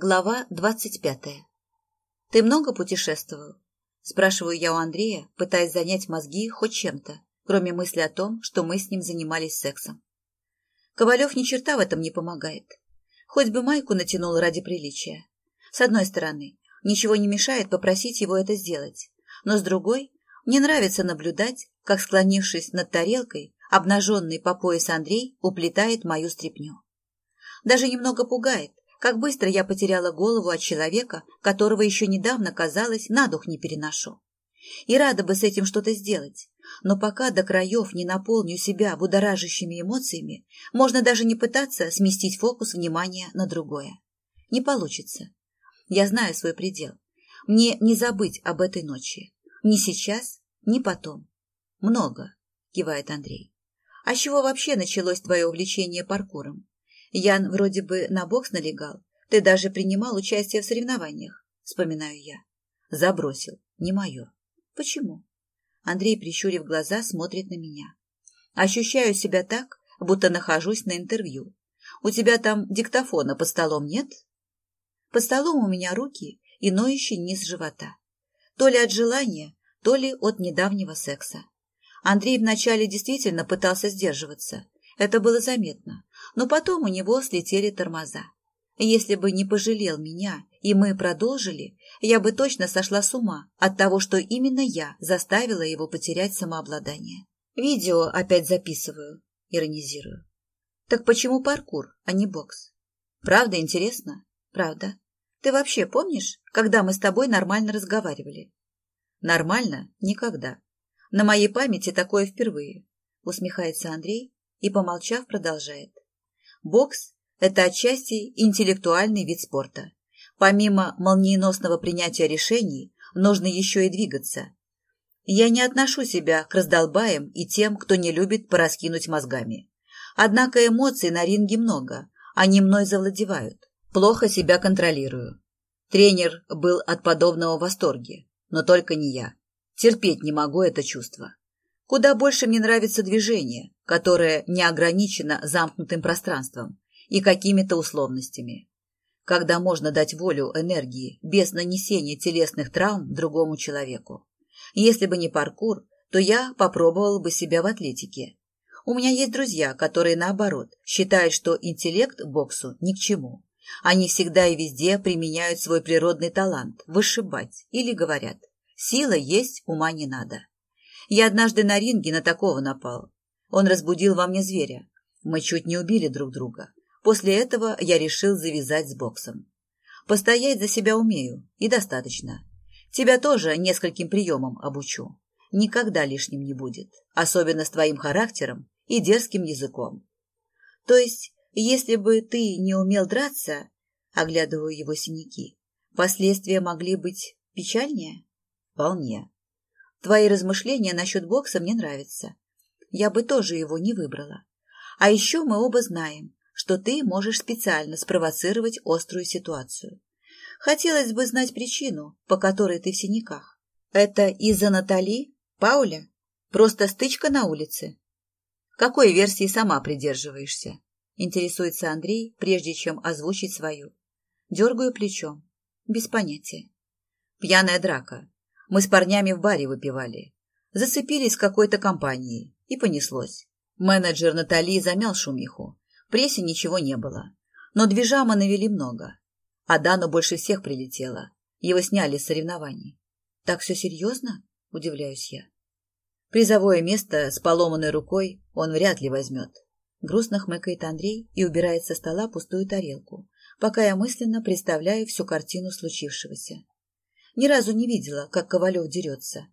Глава двадцать пятая. «Ты много путешествовал?» Спрашиваю я у Андрея, пытаясь занять мозги хоть чем-то, кроме мысли о том, что мы с ним занимались сексом. Ковалев ни черта в этом не помогает. Хоть бы майку натянул ради приличия. С одной стороны, ничего не мешает попросить его это сделать, но с другой, мне нравится наблюдать, как, склонившись над тарелкой, обнаженный по пояс Андрей уплетает мою стряпню. Даже немного пугает, как быстро я потеряла голову от человека, которого еще недавно, казалось, на дух не переношу. И рада бы с этим что-то сделать, но пока до краев не наполню себя будоражащими эмоциями, можно даже не пытаться сместить фокус внимания на другое. Не получится. Я знаю свой предел. Мне не забыть об этой ночи. Ни сейчас, ни потом. Много, кивает Андрей. А с чего вообще началось твое увлечение паркуром? Ян вроде бы на бокс налегал. Ты даже принимал участие в соревнованиях, вспоминаю я. Забросил. Не мое. Почему? Андрей, прищурив глаза, смотрит на меня. Ощущаю себя так, будто нахожусь на интервью. У тебя там диктофона под столом нет? Под столом у меня руки и ноющий низ живота. То ли от желания, то ли от недавнего секса. Андрей вначале действительно пытался сдерживаться. Это было заметно но потом у него слетели тормоза. Если бы не пожалел меня, и мы продолжили, я бы точно сошла с ума от того, что именно я заставила его потерять самообладание. Видео опять записываю, иронизирую. Так почему паркур, а не бокс? Правда интересно? Правда. Ты вообще помнишь, когда мы с тобой нормально разговаривали? Нормально? Никогда. На моей памяти такое впервые. Усмехается Андрей и, помолчав, продолжает. Бокс – это отчасти интеллектуальный вид спорта. Помимо молниеносного принятия решений, нужно еще и двигаться. Я не отношу себя к раздолбаям и тем, кто не любит пораскинуть мозгами. Однако эмоций на ринге много, они мной завладевают. Плохо себя контролирую. Тренер был от подобного в восторге, но только не я. Терпеть не могу это чувство. Куда больше мне нравится движение, которое не ограничено замкнутым пространством и какими-то условностями. Когда можно дать волю энергии без нанесения телесных травм другому человеку. Если бы не паркур, то я попробовала бы себя в атлетике. У меня есть друзья, которые, наоборот, считают, что интеллект боксу ни к чему. Они всегда и везде применяют свой природный талант – вышибать, или говорят «сила есть, ума не надо». Я однажды на ринге на такого напал. Он разбудил во мне зверя. Мы чуть не убили друг друга. После этого я решил завязать с боксом. Постоять за себя умею, и достаточно. Тебя тоже нескольким приемам обучу. Никогда лишним не будет, особенно с твоим характером и дерзким языком. То есть, если бы ты не умел драться, оглядываю его синяки, последствия могли быть печальнее? Вполне. Твои размышления насчет бокса мне нравятся. Я бы тоже его не выбрала. А еще мы оба знаем, что ты можешь специально спровоцировать острую ситуацию. Хотелось бы знать причину, по которой ты в синяках. Это из-за Натали? Пауля? Просто стычка на улице? Какой версии сама придерживаешься? Интересуется Андрей, прежде чем озвучить свою. Дергаю плечом. Без понятия. Пьяная драка. Мы с парнями в баре выпивали. Зацепились какой-то компанией. И понеслось. Менеджер Натали замял шумиху. В прессе ничего не было. Но движа мы навели много. А Дану больше всех прилетело. Его сняли с соревнований. Так все серьезно? Удивляюсь я. Призовое место с поломанной рукой он вряд ли возьмет. Грустно хмыкает Андрей и убирает со стола пустую тарелку, пока я мысленно представляю всю картину случившегося. Ни разу не видела, как Ковалев дерется.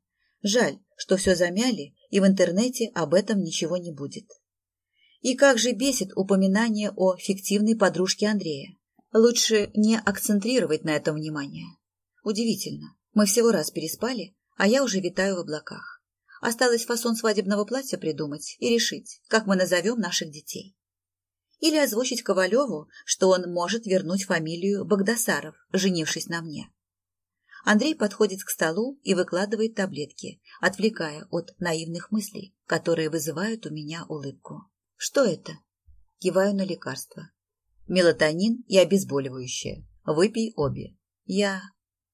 Жаль, что все замяли, и в интернете об этом ничего не будет. И как же бесит упоминание о фиктивной подружке Андрея. Лучше не акцентрировать на этом внимание. Удивительно, мы всего раз переспали, а я уже витаю в облаках. Осталось фасон свадебного платья придумать и решить, как мы назовем наших детей. Или озвучить Ковалеву, что он может вернуть фамилию Богдасаров, женившись на мне. Андрей подходит к столу и выкладывает таблетки, отвлекая от наивных мыслей, которые вызывают у меня улыбку. «Что это?» Киваю на лекарство. «Мелатонин и обезболивающее. Выпей обе. Я...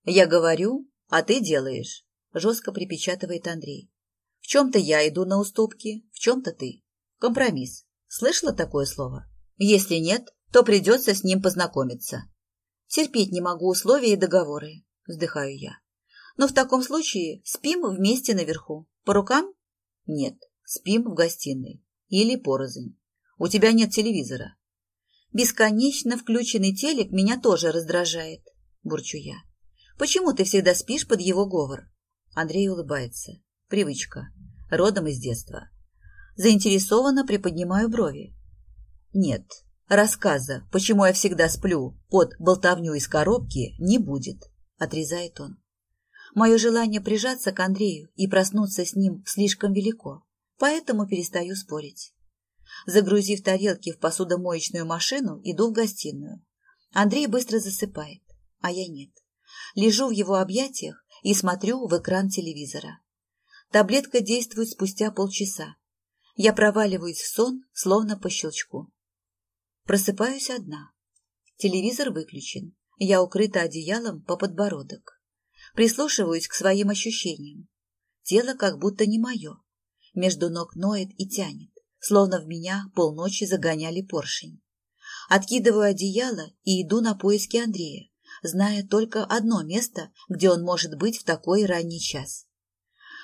Я говорю, а ты делаешь, жестко припечатывает Андрей. В чем-то я иду на уступки, в чем-то ты. Компромисс. Слышала такое слово? Если нет, то придется с ним познакомиться. Терпеть не могу условия и договоры, вздыхаю я. Но в таком случае спим вместе наверху. По рукам? Нет, спим в гостиной. Или порознь. У тебя нет телевизора. Бесконечно включенный телек меня тоже раздражает, бурчу я. Почему ты всегда спишь под его говор? Андрей улыбается. Привычка. Родом из детства. Заинтересованно приподнимаю брови. Нет, рассказа, почему я всегда сплю под болтовню из коробки, не будет, отрезает он. Мое желание прижаться к Андрею и проснуться с ним слишком велико, поэтому перестаю спорить. Загрузив тарелки в посудомоечную машину, иду в гостиную. Андрей быстро засыпает, а я нет. Лежу в его объятиях и смотрю в экран телевизора. Таблетка действует спустя полчаса. Я проваливаюсь в сон, словно по щелчку. Просыпаюсь одна. Телевизор выключен. Я укрыта одеялом по подбородок. Прислушиваюсь к своим ощущениям. Тело как будто не мое. Между ног ноет и тянет, словно в меня полночи загоняли поршень. Откидываю одеяло и иду на поиски Андрея, зная только одно место, где он может быть в такой ранний час.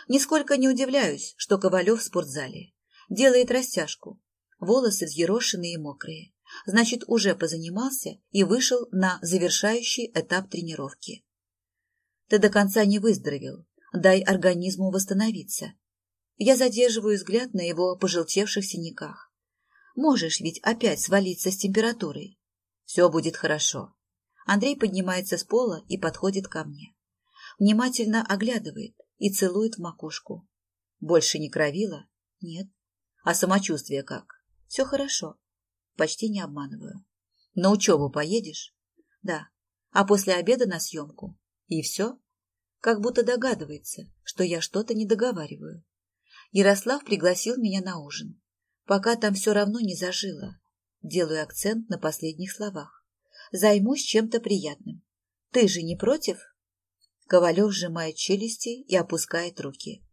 Нисколько не удивляюсь, что Ковалев в спортзале. Делает растяжку. Волосы взъерошенные и мокрые. Значит, уже позанимался и вышел на завершающий этап тренировки. Ты до конца не выздоровел. Дай организму восстановиться. Я задерживаю взгляд на его пожелтевших синяках. Можешь ведь опять свалиться с температурой. Все будет хорошо. Андрей поднимается с пола и подходит ко мне. Внимательно оглядывает и целует в макушку. Больше не кровила? Нет. А самочувствие как? Все хорошо. Почти не обманываю. На учебу поедешь? Да. А после обеда на съемку? И все? Как будто догадывается, что я что-то не договариваю. Ярослав пригласил меня на ужин. Пока там все равно не зажило. Делаю акцент на последних словах. Займусь чем-то приятным. Ты же не против? Ковалев сжимает челюсти и опускает руки.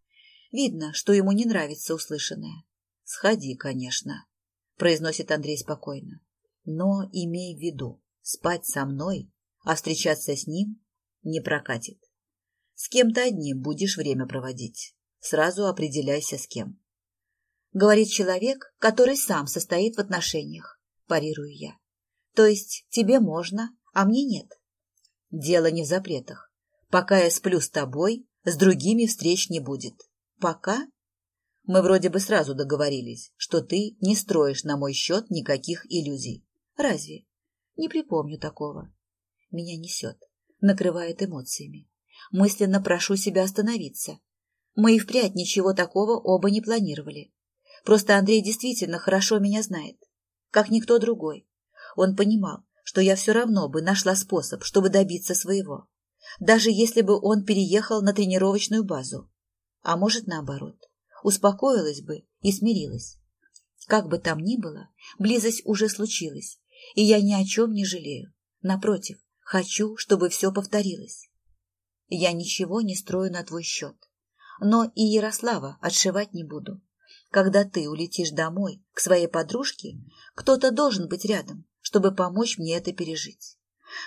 Видно, что ему не нравится услышанное. «Сходи, конечно», — произносит Андрей спокойно. «Но имей в виду, спать со мной, а встречаться с ним не прокатит. С кем-то одним будешь время проводить. Сразу определяйся с кем. Говорит человек, который сам состоит в отношениях, парирую я. То есть тебе можно, а мне нет. Дело не в запретах. Пока я сплю с тобой, с другими встреч не будет. Пока? Мы вроде бы сразу договорились, что ты не строишь на мой счет никаких иллюзий. Разве? Не припомню такого. Меня несет, накрывает эмоциями. Мысленно прошу себя остановиться. Мы и впрядь ничего такого оба не планировали. Просто Андрей действительно хорошо меня знает, как никто другой. Он понимал, что я все равно бы нашла способ, чтобы добиться своего. Даже если бы он переехал на тренировочную базу. А может, наоборот, успокоилась бы и смирилась. Как бы там ни было, близость уже случилась, и я ни о чем не жалею. Напротив, хочу, чтобы все повторилось. Я ничего не строю на твой счет. Но и Ярослава отшивать не буду. Когда ты улетишь домой, к своей подружке, кто-то должен быть рядом, чтобы помочь мне это пережить.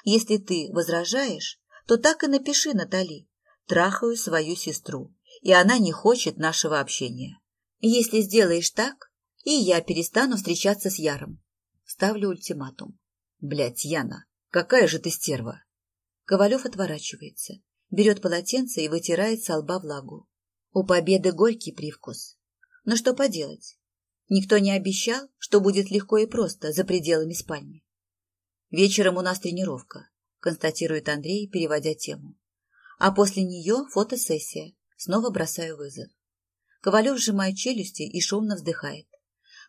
Если ты возражаешь, то так и напиши Натали. Трахаю свою сестру, и она не хочет нашего общения. Если сделаешь так, и я перестану встречаться с Яром. Ставлю ультиматум. Блядь, Яна, какая же ты стерва! Ковалев отворачивается, берет полотенце и вытирает со лба влагу. У победы горький привкус. Но что поделать? Никто не обещал, что будет легко и просто за пределами спальни. Вечером у нас тренировка, констатирует Андрей, переводя тему. А после нее фотосессия. Снова бросаю вызов. Ковалев сжимает челюсти и шумно вздыхает.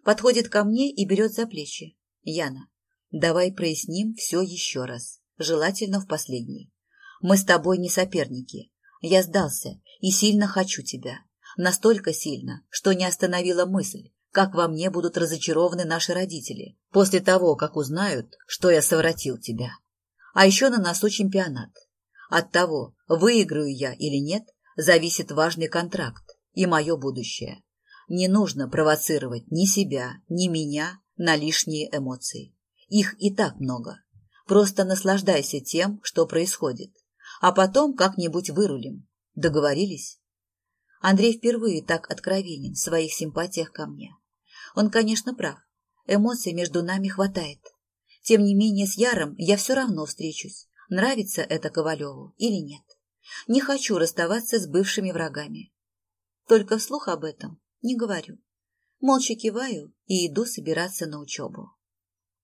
Подходит ко мне и берет за плечи. Яна, давай проясним все еще раз, желательно в последний. Мы с тобой не соперники. Я сдался и сильно хочу тебя. Настолько сильно, что не остановила мысль, как во мне будут разочарованы наши родители после того, как узнают, что я совратил тебя. А еще на носу чемпионат. От того, выиграю я или нет, зависит важный контракт и мое будущее. Не нужно провоцировать ни себя, ни меня на лишние эмоции. Их и так много. Просто наслаждайся тем, что происходит. А потом как-нибудь вырулим. Договорились? Андрей впервые так откровенен в своих симпатиях ко мне. Он, конечно, прав. Эмоций между нами хватает. Тем не менее, с Яром я все равно встречусь, нравится это Ковалеву или нет. Не хочу расставаться с бывшими врагами. Только вслух об этом не говорю. Молча киваю и иду собираться на учебу.